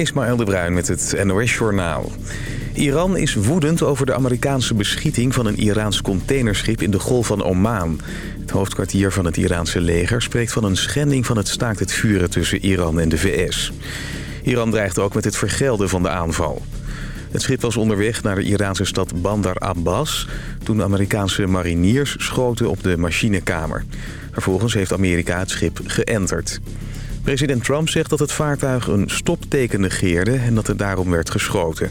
Ismaël de Bruin met het NOS Journaal. Iran is woedend over de Amerikaanse beschieting van een Iraans containerschip in de Golf van Oman. Het hoofdkwartier van het Iraanse leger spreekt van een schending van het staakt het vuren tussen Iran en de VS. Iran dreigt ook met het vergelden van de aanval. Het schip was onderweg naar de Iraanse stad Bandar Abbas... toen Amerikaanse mariniers schoten op de machinekamer. Vervolgens heeft Amerika het schip geënterd. President Trump zegt dat het vaartuig een stopteken negeerde... en dat er daarom werd geschoten.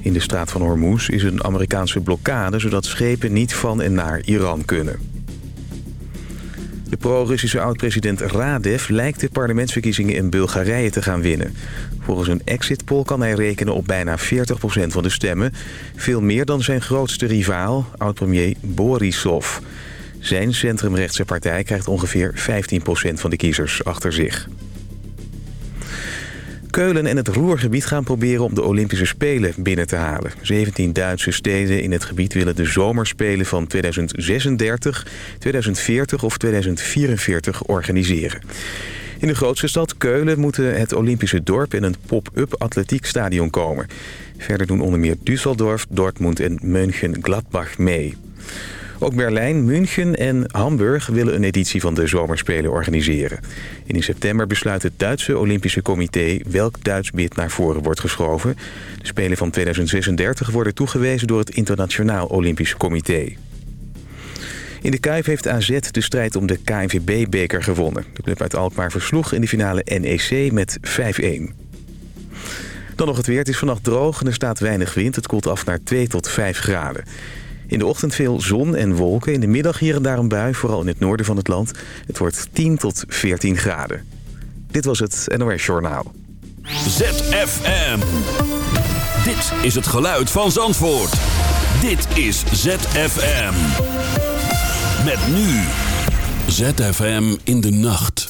In de straat van Hormuz is een Amerikaanse blokkade... zodat schepen niet van en naar Iran kunnen. De pro-Russische oud-president Radev lijkt de parlementsverkiezingen in Bulgarije te gaan winnen. Volgens een exit poll kan hij rekenen op bijna 40% van de stemmen. Veel meer dan zijn grootste rivaal, oud-premier Borisov. Zijn centrumrechtse partij krijgt ongeveer 15% van de kiezers achter zich. Keulen en het Roergebied gaan proberen om de Olympische Spelen binnen te halen. 17 Duitse steden in het gebied willen de zomerspelen van 2036, 2040 of 2044 organiseren. In de grootste stad Keulen moeten het Olympische dorp en een pop-up atletiekstadion komen. Verder doen onder meer Düsseldorf, Dortmund en München-Gladbach mee. Ook Berlijn, München en Hamburg willen een editie van de Zomerspelen organiseren. in september besluit het Duitse Olympische Comité welk Duits bid naar voren wordt geschoven. De Spelen van 2036 worden toegewezen door het Internationaal Olympisch Comité. In de Kuip heeft AZ de strijd om de KNVB-beker gewonnen. De club uit Alkmaar versloeg in de finale NEC met 5-1. Dan nog het weer. Het is vannacht droog en er staat weinig wind. Het koelt af naar 2 tot 5 graden. In de ochtend veel zon en wolken. In de middag hier en daar een bui, vooral in het noorden van het land. Het wordt 10 tot 14 graden. Dit was het NOS Journaal. ZFM. Dit is het geluid van Zandvoort. Dit is ZFM. Met nu. ZFM in de nacht.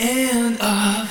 The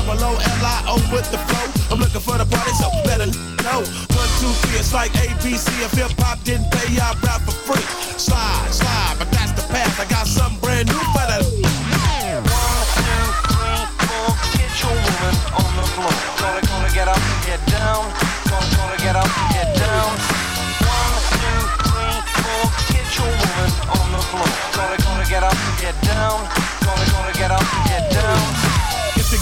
Double O L I O with the flow. I'm looking for the party, so better know. One, two, three, it's like ABC. If hip hop didn't pay, I rap for free. Slide, slide, but that's the path. I got something brand new for that. One, two, three, four, get your woman on the floor. Gonna, gonna get up, get down. Gonna, gonna get up, get down. One, two, three, four, get your woman on the floor. Gonna, gonna get up, get down. Gonna, gonna get up,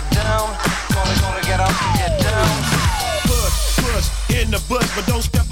Get down. Gonna, gonna get up, get down. Push, push in the bush, but don't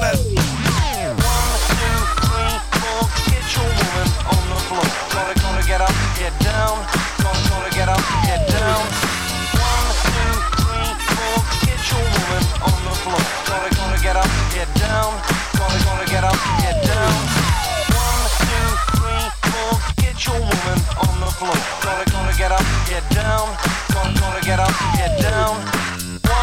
that. One, two, three, four, get your woman on the floor. Gonna, gonna get up, get down. Gonna, gonna get up, get down.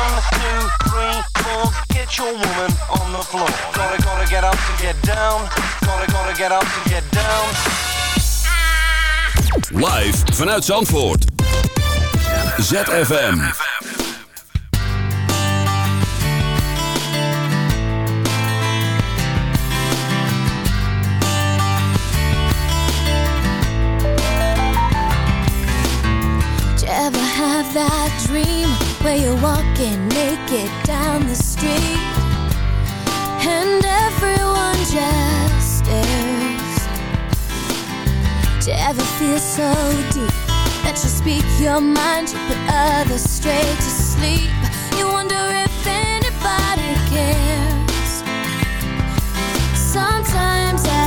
One, two, three, four, get your woman on the floor. Gotta, gotta get up to get down. Gotta, gotta get up to get down. Live vanuit Zandvoort. ZFM. You're walking naked down the street and everyone just stares? Do you ever feel so deep that you speak your mind, you put others straight to sleep? You wonder if anybody cares. Sometimes I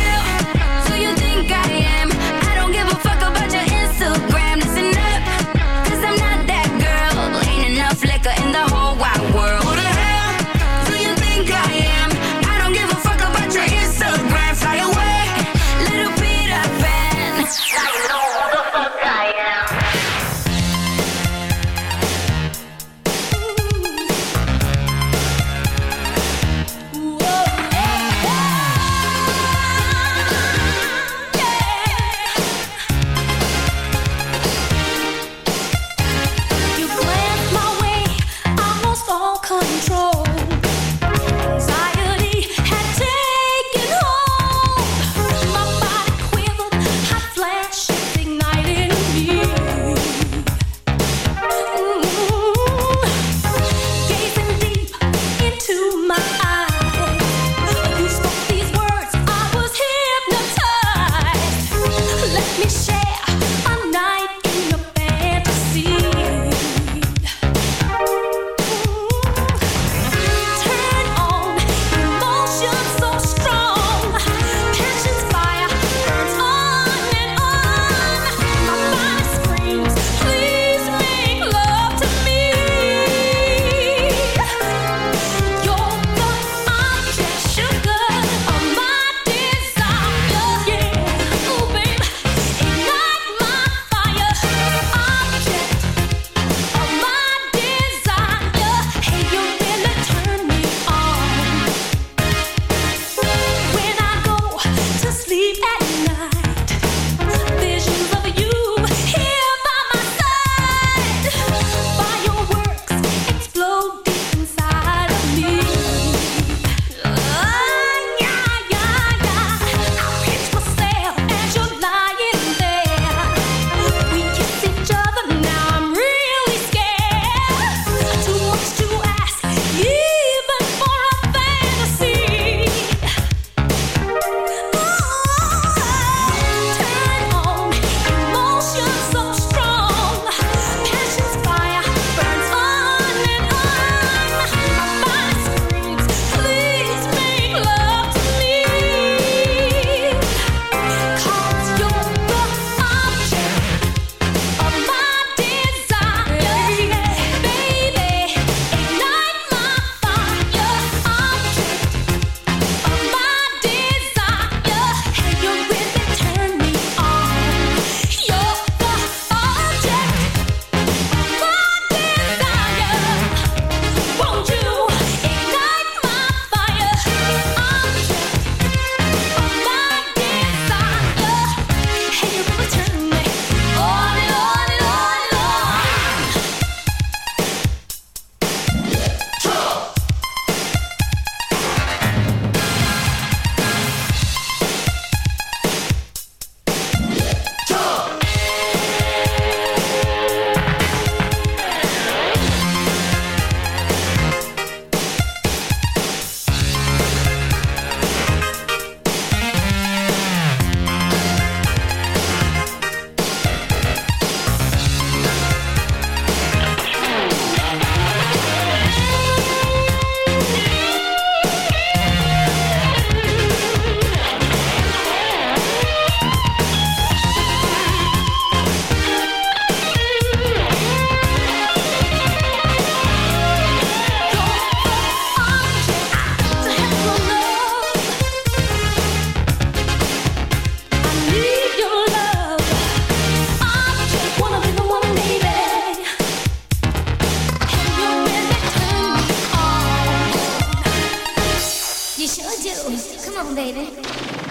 Come on, baby.